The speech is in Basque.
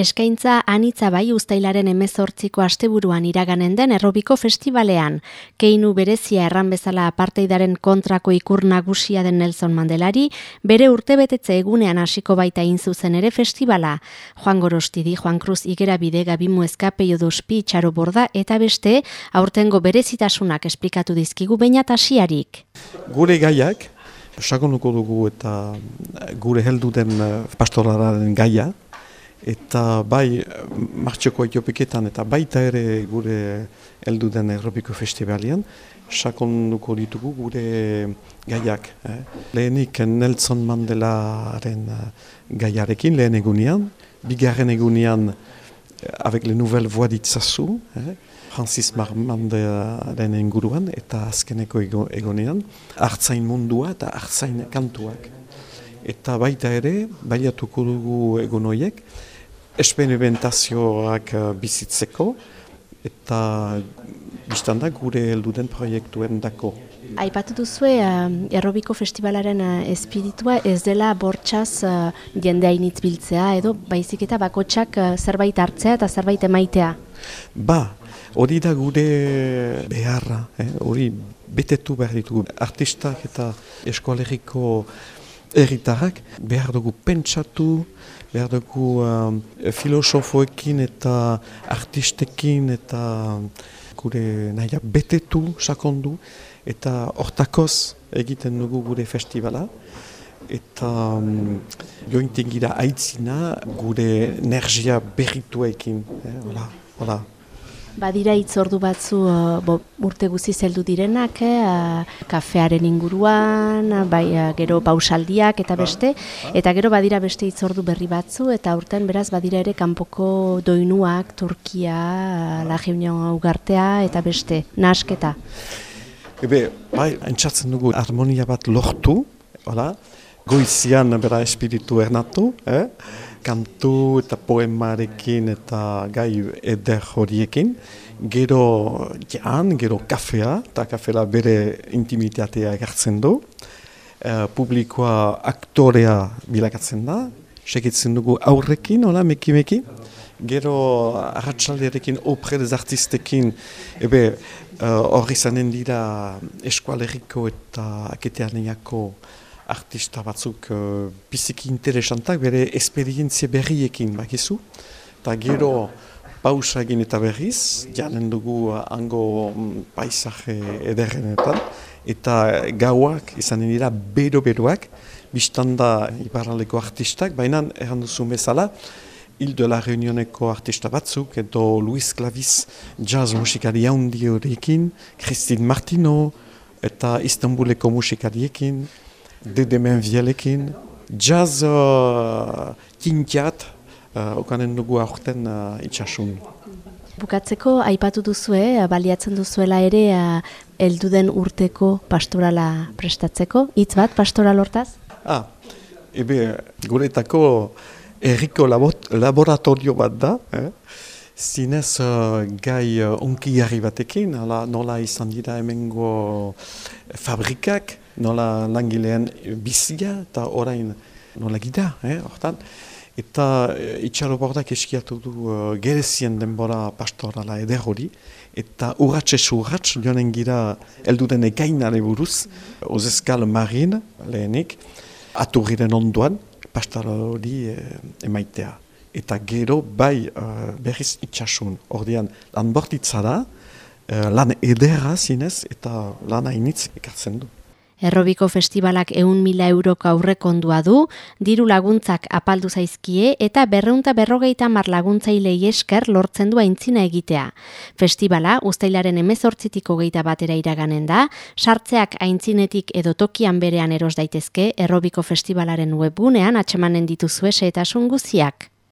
Eskaintza anitza bai ustailaren emezortziko asteburuan iraganen den errobiko festivalean. Keinu berezia erran bezala aparteidaren kontrako ikur nagusia den Nelson Mandelari, bere urtebetetze egunean hasiko baita zuzen ere festivala. Juan Gorostidi, Juan Cruz Igera bide gabimu eskape jodospi itxaro borda eta beste, aurtengo berezitasunak esplikatu dizkigu baina tasiarik. Gure gaiak, sakonuko dugu eta gure heldu den eh, pastoraren gaia, eta bai martxoko etiopiketan eta baita ere gure heldu den Europiko Festivalian, sakonduko ditugu gure gaiak. Eh. Lehenik Nelson Mandelaren eh, gaiarekin lehen egunean, bigarren egunean eh, avec le nouvelle voix ditzazu, eh. Francis Marmandaren inguruan eta azkeneko egonean, hartzain mundua eta hartzain kantuak. Eta baita ere, baiatuko dugu egonoiek, esperimentazioak uh, bizitzeko eta biztanda gure helduden proiektuen dako. Aipatu duzue, uh, Errobiko Festivalaren uh, espiritua ez dela bortxaz uh, jendea biltzea edo baizik eta bakotsak uh, zerbait hartzea eta zerbait emaitea? Ba, hori da gure beharra, eh? hori betetu behar ditugu. Artistak eta eskoaleriko erritarrak behar dugu pentsatu, behar dugu um, filosofoekin eta artistekin eta gure nahia betetu sakondu eta hortakoz egiten dugu gure festivala eta um, jointen gira aitzina gure energia berrituekin. Eh, hola, hola. Badira itzordu batzu uh, bo, urte guzi zeldu direnak, eh, kafearen inguruan, bai, gero pausaldiak eta beste, eta gero badira beste itzordu berri batzu, eta urten beraz badira ere kanpoko doinuak, Turkia, La Reunion Ugartea eta beste, nasketa. Ebe, bai, entzatzen dugu harmonia bat lortu, hola, goizian bera espiritu ernatu, eh? Kantu eta poemarekin eta gai eder horiekin. Gero jan, gero kafea, eta kafela bere intimitatea egartzen du. E, publikoa aktorea bilakatzen da, sekitzen dugu aurrekin, hola, meki-meki. Gero arratsaldearekin opre des artistekin, ebe uh, horri zanen dira eskualeriko eta aketean artista batzuk uh, biziki interesantak, bere esperientzia berriekin bakizu. Eta gero pausa egin eta berriz, janen dugu uh, hango um, paisaje ederrenetan. Eta gauak izan dira bero-beroak, biztanda iparaleko artistak, baina errandu duzu bezala, Hil de la Reunioneko artista batzuk, edo Luis Clavis jazz musikari haundi horiekin, Christine Martino, eta Istanbuleko musikariekin, de demen vielekin, jazz uh, kintiat, uh, okanen dugu aurten uh, itxasun. Bukatzeko, aipatu duzue, baliatzen duzuela ere, uh, elduden urteko pastorala prestatzeko, hitz bat pastoral hortaz? Ah, ebe, guretako erriko laboratorio bat da, eh? zinez uh, gai uh, onki batekin, nola izan dira hemengo fabrikak, nola langilean bizia eta orain nola gida, eh, hortan. Eta e, itxaro bordak eskiatu du uh, gerezien denbora pastorala eder hori, eta urratxe urratx, joanen gira elduden egainare buruz, ozeskal marin lehenik, aturriren onduan, pastora eh, emaitea. Eta gero bai uh, berriz itxasun, ordean lan bortitza da, uh, lan edera zinez eta lan hainitz ekartzen du. Errobiko festivalak eun mila euroko aurrekondua du, diru laguntzak apaldu zaizkie eta berreunta berrogeita mar laguntzailei esker lortzen du aintzina egitea. Festivala, ustailaren emezortzitiko geita batera iraganen da, sartzeak aintzinetik edo tokian berean eros daitezke, Errobiko festivalaren webgunean atxemanen dituzue eta sunguziak.